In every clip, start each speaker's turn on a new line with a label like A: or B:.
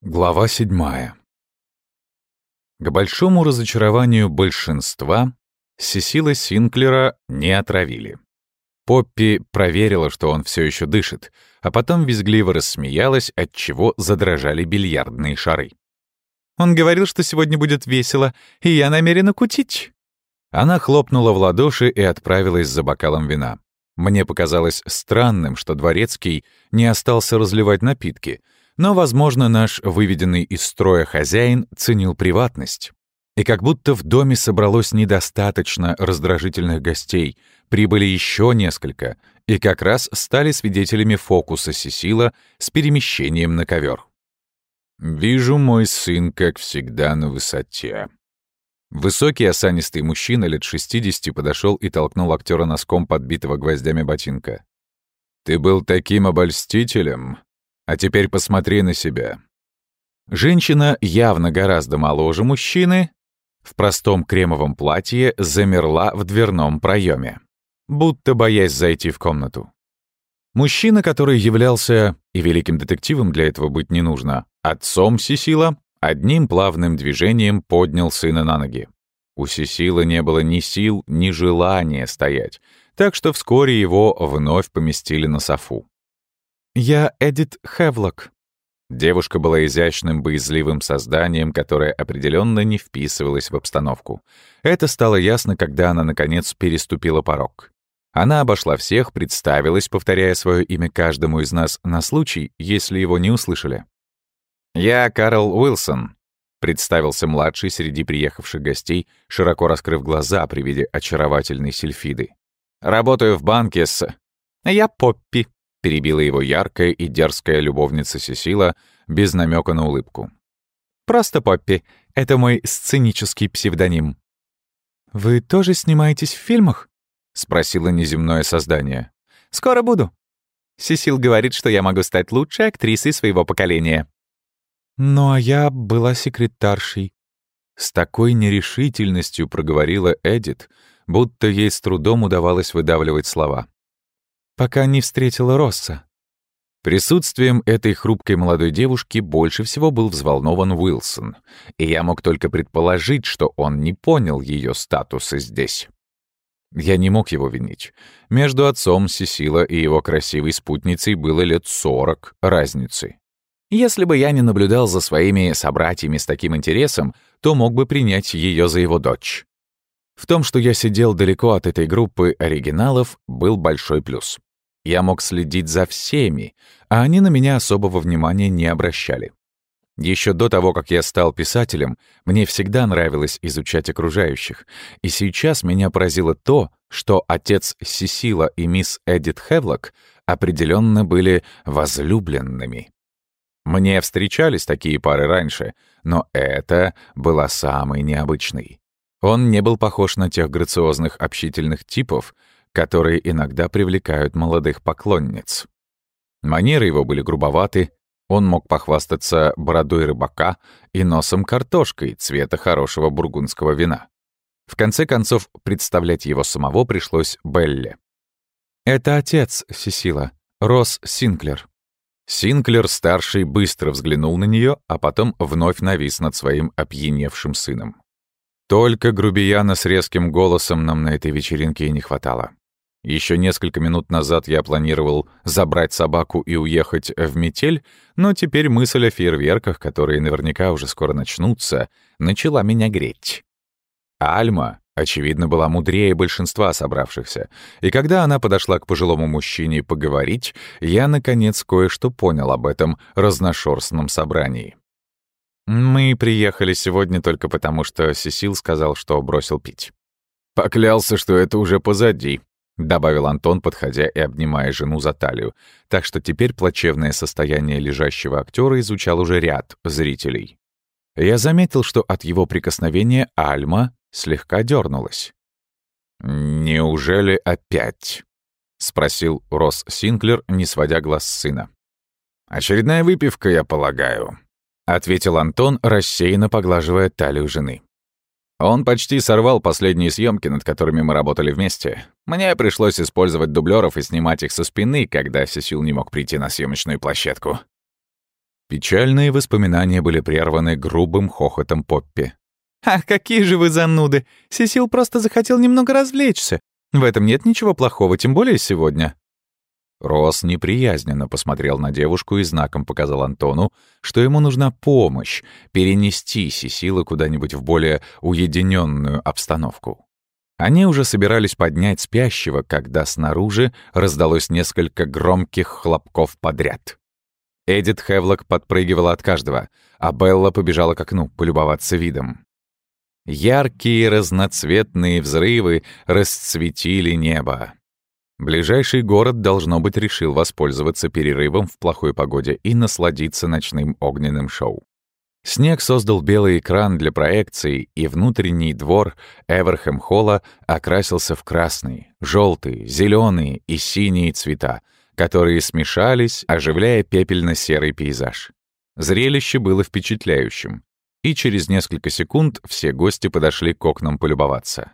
A: Глава седьмая. К большому разочарованию большинства Сесила Синклера не отравили. Поппи проверила, что он все еще дышит, а потом визгливо рассмеялась, отчего задрожали бильярдные шары.
B: «Он говорил, что сегодня будет весело, и я намерена кутить».
A: Она хлопнула в ладоши и отправилась за бокалом вина. Мне показалось странным, что Дворецкий не остался разливать напитки — но, возможно, наш выведенный из строя хозяин ценил приватность. И как будто в доме собралось недостаточно раздражительных гостей, прибыли еще несколько, и как раз стали свидетелями фокуса Сесила с перемещением на ковер. «Вижу, мой сын, как всегда, на высоте». Высокий осанистый мужчина лет 60 подошел и толкнул актера носком подбитого гвоздями ботинка. «Ты был таким обольстителем, а теперь посмотри на себя. Женщина, явно гораздо моложе мужчины, в простом кремовом платье замерла в дверном проеме, будто боясь зайти в комнату. Мужчина, который являлся, и великим детективом для этого быть не нужно, отцом Сисила, одним плавным движением поднял сына на ноги. У Сисила не было ни сил, ни желания стоять, так что вскоре его вновь поместили на софу.
B: «Я Эдит Хевлок».
A: Девушка была изящным, боязливым созданием, которое определенно не вписывалось в обстановку. Это стало ясно, когда она, наконец, переступила порог. Она обошла всех, представилась, повторяя свое имя каждому из нас на случай, если его не услышали. «Я Карл Уилсон», — представился младший среди приехавших гостей, широко раскрыв глаза при виде очаровательной сельфиды. «Работаю в банке с...»
B: «Я Поппи», —
A: перебила его яркая и дерзкая любовница Сесила без намека на улыбку.
B: «Просто Поппи. Это мой сценический псевдоним». «Вы тоже снимаетесь в фильмах?» — спросило неземное создание. «Скоро буду. Сесил говорит, что я могу стать лучшей актрисой своего поколения». «Ну, а я была секретаршей».
A: С такой нерешительностью проговорила Эдит, будто ей с трудом удавалось выдавливать слова
B: пока не встретила Росса.
A: Присутствием этой хрупкой молодой девушки больше всего был взволнован Уилсон, и я мог только предположить, что он не понял ее статуса здесь. Я не мог его винить. Между отцом Сесила и его красивой спутницей было лет сорок разницы. Если бы я не наблюдал за своими собратьями с таким интересом, то мог бы принять ее за его дочь. В том, что я сидел далеко от этой группы оригиналов, был большой плюс. Я мог следить за всеми, а они на меня особого внимания не обращали. Еще до того, как я стал писателем, мне всегда нравилось изучать окружающих, и сейчас меня поразило то, что отец Сесила и мисс Эдит Хевлок определенно были возлюбленными. Мне встречались такие пары раньше, но это была самой необычной. Он не был похож на тех грациозных общительных типов, которые иногда привлекают молодых поклонниц. Манеры его были грубоваты, он мог похвастаться бородой рыбака и носом картошкой цвета хорошего бургундского вина. В конце концов, представлять его самого пришлось Белле.
B: «Это отец Сесила, Росс Синклер».
A: Синклер-старший быстро взглянул на нее, а потом вновь навис над своим опьяневшим сыном. Только грубияна с резким голосом нам на этой вечеринке и не хватало. Еще несколько минут назад я планировал забрать собаку и уехать в метель, но теперь мысль о фейерверках, которые наверняка уже скоро начнутся, начала меня греть. Альма, очевидно, была мудрее большинства собравшихся, и когда она подошла к пожилому мужчине поговорить, я, наконец, кое-что понял об этом разношерстном собрании. Мы приехали сегодня только потому, что Сесил сказал, что бросил пить. Поклялся, что это уже позади, — добавил Антон, подходя и обнимая жену за талию, так что теперь плачевное состояние лежащего актера изучал уже ряд зрителей. Я заметил, что от его прикосновения Альма слегка дернулась. «Неужели опять?» — спросил Росс Синклер, не сводя глаз с сына. «Очередная выпивка, я полагаю», — ответил Антон, рассеянно поглаживая талию жены. Он почти сорвал последние съемки, над которыми мы работали вместе. Мне пришлось использовать дублеров и снимать их со спины, когда Сесил не мог прийти на съемочную площадку. Печальные воспоминания были прерваны грубым хохотом Поппи.
B: «Ах, какие же вы зануды! Сесил просто захотел немного развлечься. В этом нет ничего плохого, тем более сегодня».
A: Росс неприязненно посмотрел на девушку и знаком показал Антону, что ему нужна помощь перенести Сесила куда-нибудь в более уединенную обстановку. Они уже собирались поднять спящего, когда снаружи раздалось несколько громких хлопков подряд. Эдит Хевлок подпрыгивала от каждого, а Белла побежала к окну полюбоваться видом. Яркие разноцветные взрывы расцветили небо. Ближайший город, должно быть, решил воспользоваться перерывом в плохой погоде и насладиться ночным огненным шоу. Снег создал белый экран для проекции, и внутренний двор Эверхэм-холла окрасился в красные, желтые, зеленые и синие цвета, которые смешались, оживляя пепельно-серый пейзаж. Зрелище было впечатляющим и через несколько секунд все гости подошли к окнам полюбоваться.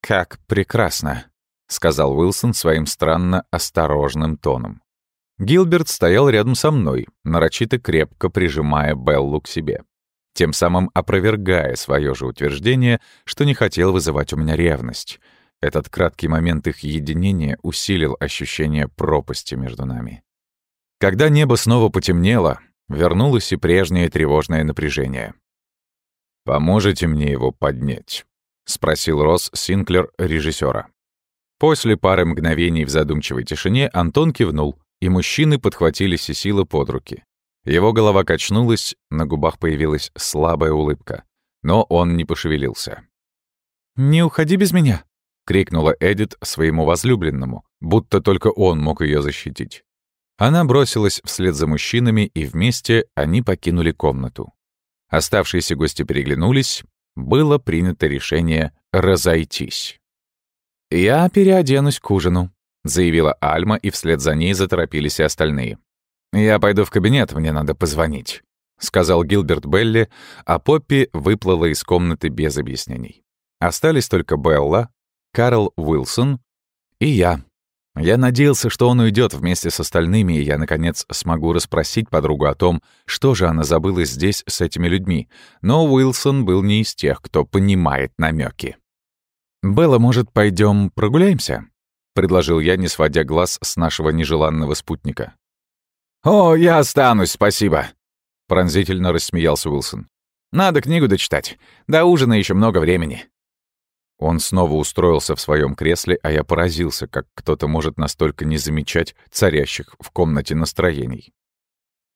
A: «Как прекрасно!» — сказал Уилсон своим странно осторожным тоном. Гилберт стоял рядом со мной, нарочито крепко прижимая Беллу к себе, тем самым опровергая свое же утверждение, что не хотел вызывать у меня ревность. Этот краткий момент их единения усилил ощущение пропасти между нами. Когда небо снова потемнело, Вернулось и прежнее тревожное напряжение. «Поможете мне его поднять?» — спросил Росс Синклер режиссера. После пары мгновений в задумчивой тишине Антон кивнул, и мужчины подхватили Сесила под руки. Его голова качнулась, на губах появилась слабая улыбка. Но он не пошевелился.
B: «Не уходи без меня!»
A: — крикнула Эдит своему возлюбленному, будто только он мог ее защитить. Она бросилась вслед за мужчинами, и вместе они покинули комнату. Оставшиеся гости переглянулись. Было принято решение разойтись. «Я переоденусь к ужину», — заявила Альма, и вслед за ней заторопились и остальные. «Я пойду в кабинет, мне надо позвонить», — сказал Гилберт Белли, а Поппи выплыла из комнаты без объяснений. Остались только Белла, Карл Уилсон и я, я надеялся, что он уйдет вместе с остальными, и я, наконец, смогу расспросить подругу о том, что же она забыла здесь с этими людьми. Но Уилсон был не из тех, кто понимает намеки. «Белла, может, пойдем прогуляемся?» — предложил я, не сводя глаз с нашего нежеланного спутника.
C: «О, я останусь, спасибо!»
A: — пронзительно рассмеялся Уилсон.
C: «Надо книгу дочитать. До ужина еще много времени».
A: Он снова устроился в своем кресле, а я поразился, как кто-то может настолько не замечать царящих в комнате настроений.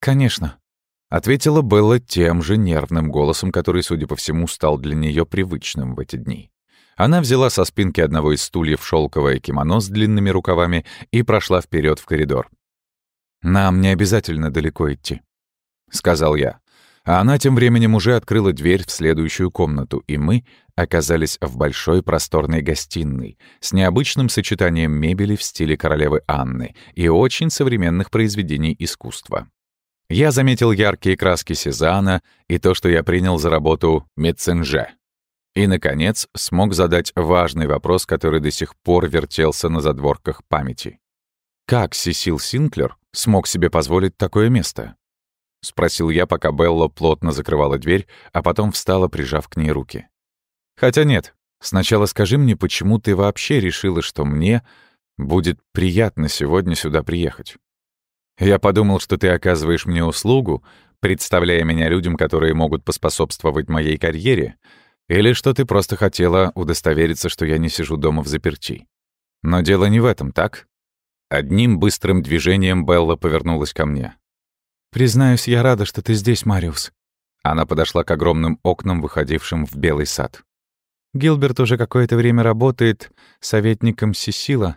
B: «Конечно», — ответила Белла тем же нервным голосом, который, судя по всему, стал для нее привычным в эти дни. Она взяла со спинки одного из стульев шелковое кимоно с длинными рукавами и прошла вперед в коридор. «Нам не обязательно далеко идти», — сказал я. А она тем временем уже открыла дверь в следующую комнату, и мы оказались в большой просторной гостиной с необычным сочетанием мебели в стиле королевы Анны и очень современных произведений искусства. Я заметил яркие краски Сезана и то, что я принял за работу Меценже. И, наконец, смог задать важный вопрос, который до сих пор вертелся на задворках памяти. Как Сесил Синклер смог себе позволить такое место? — спросил я, пока Белла плотно закрывала дверь, а потом встала, прижав к ней руки. «Хотя нет. Сначала скажи мне, почему ты вообще решила, что мне будет приятно сегодня сюда приехать? Я подумал, что ты оказываешь мне услугу, представляя меня людям, которые могут поспособствовать моей карьере, или что ты просто хотела удостовериться, что я не сижу дома в заперти. Но дело не в этом, так?» Одним быстрым движением Белла повернулась ко мне. «Признаюсь, я рада, что ты здесь, Мариус». Она подошла к огромным окнам, выходившим в белый сад. Гилберт уже какое-то время работает советником Сесила,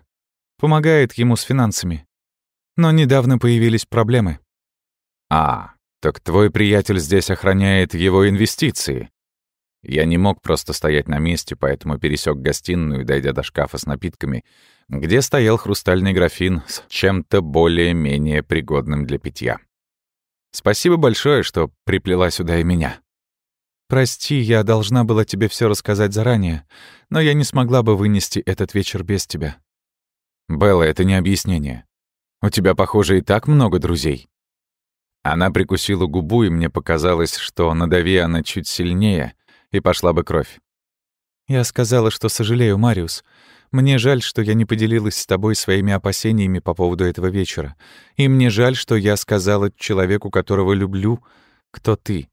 B: помогает ему с финансами. Но недавно появились проблемы. «А, так твой приятель здесь охраняет его инвестиции». Я не мог просто стоять на месте, поэтому пересек гостиную, дойдя до шкафа с напитками, где стоял хрустальный графин с чем-то более-менее пригодным для питья. Спасибо большое, что приплела сюда и меня. Прости, я должна была тебе все рассказать заранее, но я не смогла бы вынести этот вечер без тебя. Белла, это не объяснение. У тебя, похоже, и так много друзей.
A: Она прикусила губу, и мне показалось, что надави она чуть сильнее, и пошла бы кровь.
B: «Я сказала, что сожалею, Мариус. Мне жаль, что я не поделилась с тобой своими опасениями по поводу этого вечера. И мне жаль, что я сказала человеку, которого люблю, кто ты».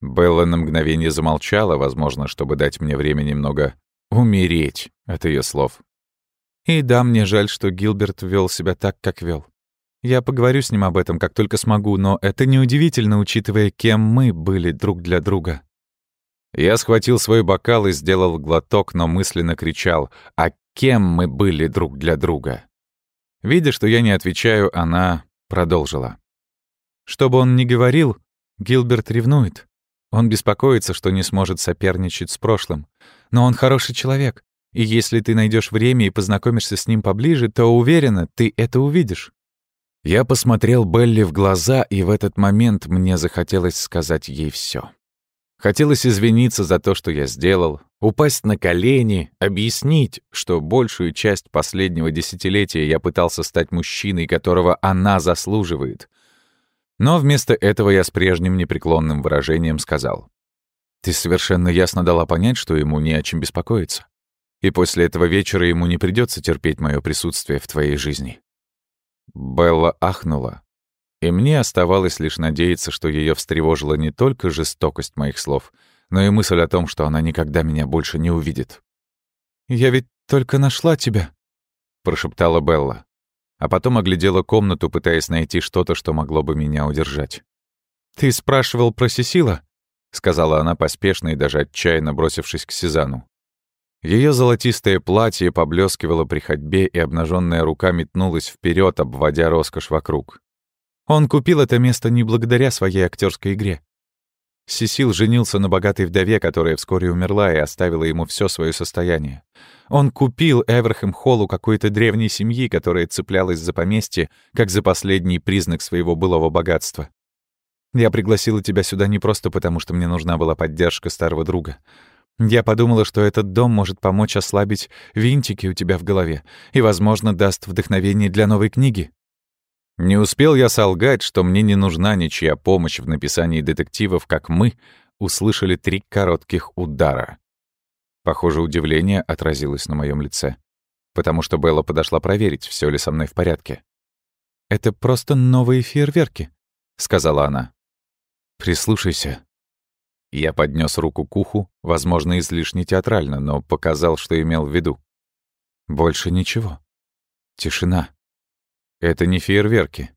A: Белла на мгновение замолчала, возможно, чтобы дать мне время немного умереть от ее слов.
B: И да, мне жаль, что Гилберт вел себя так, как вел. Я поговорю с ним об этом, как только смогу, но это неудивительно, учитывая, кем мы были друг для друга.
A: Я схватил свой бокал и сделал глоток, но мысленно кричал «А кем мы были друг для друга?» Видя, что я не отвечаю, она продолжила.
B: Что бы он ни говорил, Гилберт ревнует. Он беспокоится, что не сможет соперничать с прошлым. Но он хороший человек, и если ты найдешь время и познакомишься с ним поближе, то уверена, ты это увидишь.
A: Я посмотрел Белли в глаза, и в этот момент мне захотелось сказать ей все. Хотелось извиниться за то, что я сделал, упасть на колени, объяснить, что большую часть последнего десятилетия я пытался стать мужчиной, которого она заслуживает. Но вместо этого я с прежним непреклонным выражением сказал. «Ты совершенно ясно дала понять, что ему не о чем беспокоиться. И после этого вечера ему не придется терпеть мое присутствие в твоей жизни». Белла ахнула, и мне оставалось лишь надеяться, что ее встревожила не только жестокость моих слов, но и мысль о том, что она никогда меня больше не увидит.
B: «Я ведь только нашла тебя», —
A: прошептала Белла, а потом оглядела комнату, пытаясь найти что-то, что могло бы меня удержать.
B: «Ты спрашивал про Сесила?»
A: — сказала она поспешно и даже отчаянно бросившись к Сезану. Ее золотистое платье поблескивало при ходьбе, и обнаженная рука метнулась вперед, обводя роскошь вокруг.
B: Он купил это место не благодаря своей актерской игре. Сесил женился на богатой вдове, которая вскоре умерла и оставила ему все свое состояние. Он купил Эверхэм Холл у какой-то древней семьи, которая цеплялась за поместье, как за последний признак своего былого богатства. Я пригласила тебя сюда не просто потому, что мне нужна была поддержка старого друга. Я подумала, что этот дом может помочь ослабить винтики у тебя в голове и, возможно, даст вдохновение для новой книги.
A: Не успел я солгать, что мне не нужна ничья помощь в написании детективов, как мы услышали три коротких удара. Похоже, удивление отразилось на моем лице, потому что Белла подошла проверить, все ли со мной в порядке.
B: «Это просто новые фейерверки», — сказала она.
A: «Прислушайся». Я поднес руку к уху, возможно, излишне театрально, но показал, что имел в виду. Больше ничего. Тишина. Это не фейерверки.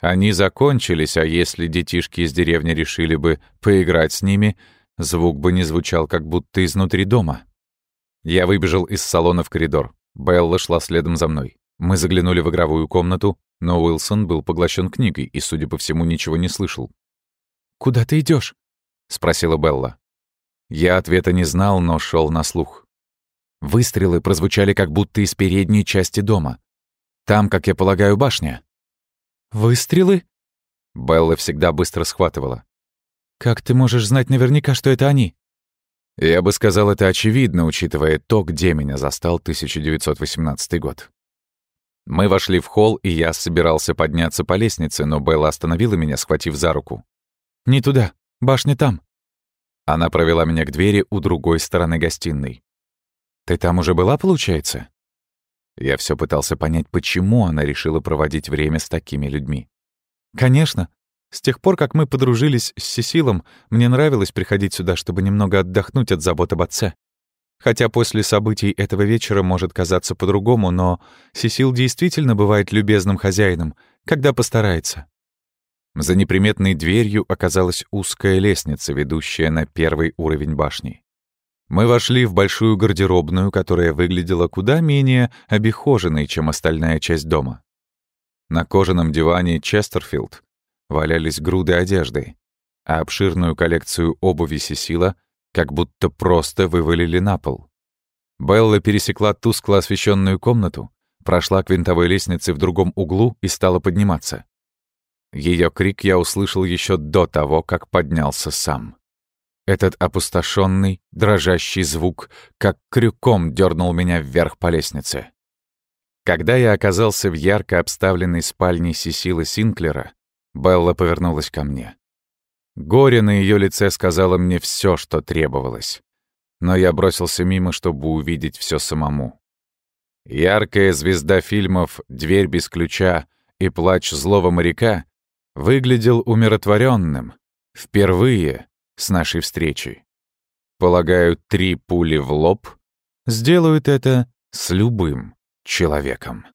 A: Они закончились, а если детишки из деревни решили бы поиграть с ними, звук бы не звучал как будто изнутри дома. Я выбежал из салона в коридор. Белла шла следом за мной. Мы заглянули в игровую комнату, но Уилсон был поглощен книгой и, судя по всему, ничего не слышал.
B: «Куда ты идешь?
A: спросила Белла. Я ответа не знал, но шел на слух. Выстрелы прозвучали как будто из передней части дома. Там, как я полагаю, башня».
B: «Выстрелы?»
A: Белла всегда быстро схватывала.
B: «Как ты можешь знать наверняка, что это они?»
A: Я бы сказал, это очевидно, учитывая то, где меня застал 1918 год. Мы вошли в холл, и я собирался подняться по лестнице, но Белла остановила меня, схватив за руку.
B: «Не туда. Башня там».
A: Она провела меня к двери у другой стороны гостиной.
B: «Ты там уже была, получается?»
A: Я все пытался понять, почему она решила проводить время с такими людьми.
B: «Конечно. С тех пор, как мы подружились с Сесилом, мне нравилось приходить сюда, чтобы немного отдохнуть от забот об отце. Хотя после событий этого вечера может казаться по-другому, но Сесил действительно бывает любезным хозяином, когда постарается».
A: За неприметной дверью оказалась узкая лестница, ведущая на первый уровень башни. Мы вошли в большую гардеробную, которая выглядела куда менее обихоженной, чем остальная часть дома. На кожаном диване Честерфилд валялись груды одежды, а обширную коллекцию обуви Сесила как будто просто вывалили на пол. Белла пересекла тускло освещенную комнату, прошла к винтовой лестнице в другом углу и стала подниматься. Ее крик я услышал еще до того, как поднялся сам. Этот опустошенный, дрожащий звук, как крюком дернул меня вверх по лестнице. Когда я оказался в ярко обставленной спальне Сесила Синклера, Белла повернулась ко мне. Горе на ее лице сказала мне все, что требовалось. Но я бросился мимо, чтобы увидеть все самому. Яркая звезда фильмов «Дверь без ключа» и «Плач злого моряка» выглядел умиротворенным. Впервые с нашей встречи. Полагаю, три пули в лоб сделают это с любым человеком.